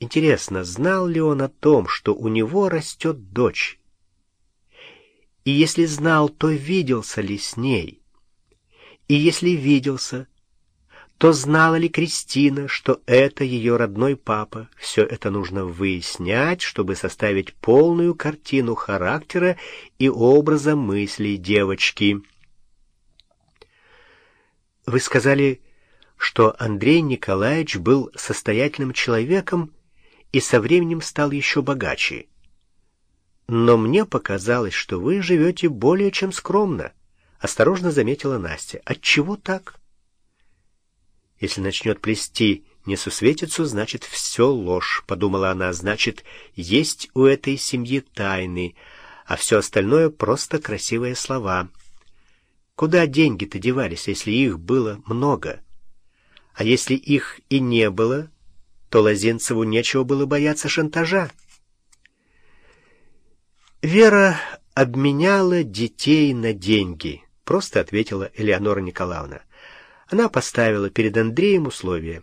Интересно, знал ли он о том, что у него растет дочь? И если знал, то виделся ли с ней? И если виделся, то знала ли Кристина, что это ее родной папа? Все это нужно выяснять, чтобы составить полную картину характера и образа мыслей девочки. Вы сказали, что Андрей Николаевич был состоятельным человеком и со временем стал еще богаче. Но мне показалось, что вы живете более чем скромно, — осторожно заметила Настя. Отчего так? Если начнет плести несусветицу, значит, все ложь, — подумала она. Значит, есть у этой семьи тайны, а все остальное — просто красивые слова. Куда деньги-то девались, если их было много? А если их и не было, то Лозинцеву нечего было бояться шантажа. Вера обменяла детей на деньги, просто ответила Элеонора Николаевна. Она поставила перед Андреем условие.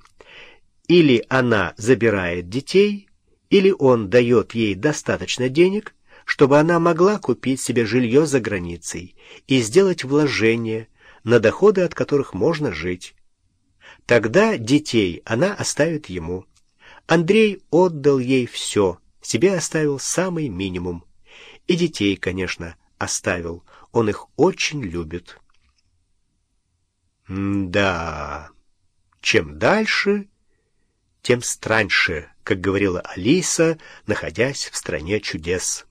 Или она забирает детей, или он дает ей достаточно денег, чтобы она могла купить себе жилье за границей и сделать вложения, на доходы от которых можно жить. Тогда детей она оставит ему. Андрей отдал ей все, себе оставил самый минимум. И детей, конечно, оставил, он их очень любит. да, чем дальше, тем страньше, как говорила Алиса, находясь в стране чудес.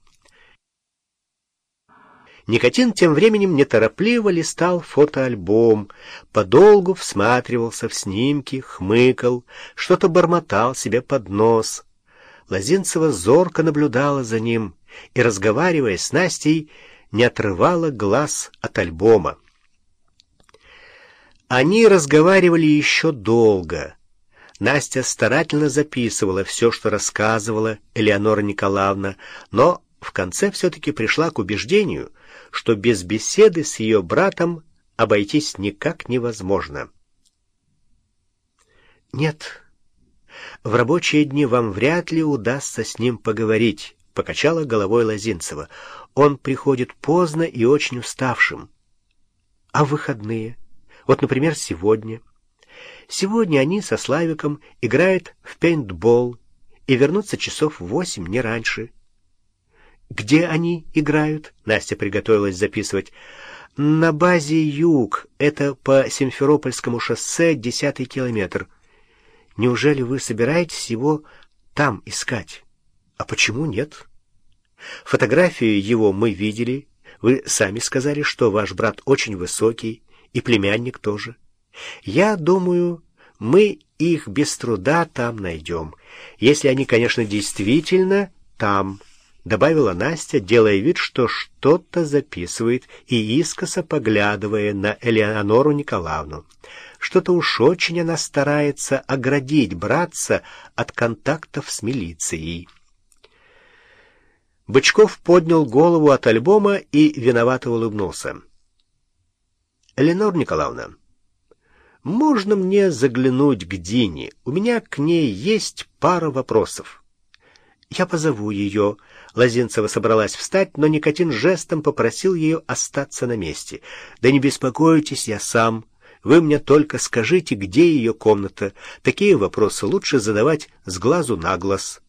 Никотин тем временем неторопливо листал фотоальбом, подолгу всматривался в снимки, хмыкал, что-то бормотал себе под нос. Лозинцева зорко наблюдала за ним и, разговаривая с Настей, не отрывала глаз от альбома. Они разговаривали еще долго. Настя старательно записывала все, что рассказывала Элеонора Николаевна, но в конце все-таки пришла к убеждению, что без беседы с ее братом обойтись никак невозможно. «Нет, в рабочие дни вам вряд ли удастся с ним поговорить», — покачала головой Лозинцева. «Он приходит поздно и очень уставшим». «А в выходные? Вот, например, сегодня». Сегодня они со Славиком играют в пейнтбол и вернутся часов в восемь, не раньше. «Где они играют?» — Настя приготовилась записывать. «На базе «Юг». Это по Симферопольскому шоссе, десятый километр. Неужели вы собираетесь его там искать? А почему нет? Фотографию его мы видели. Вы сами сказали, что ваш брат очень высокий, и племянник тоже. Я думаю, мы их без труда там найдем, если они, конечно, действительно там» добавила Настя, делая вид, что что-то записывает и искоса поглядывая на Элеонору Николаевну. Что-то уж очень она старается оградить братца от контактов с милицией. Бычков поднял голову от альбома и виновато улыбнулся. «Эленор Николаевна, можно мне заглянуть к Дине? У меня к ней есть пара вопросов». «Я позову ее». Лозинцева собралась встать, но Никотин жестом попросил ее остаться на месте. «Да не беспокойтесь, я сам. Вы мне только скажите, где ее комната. Такие вопросы лучше задавать с глазу на глаз».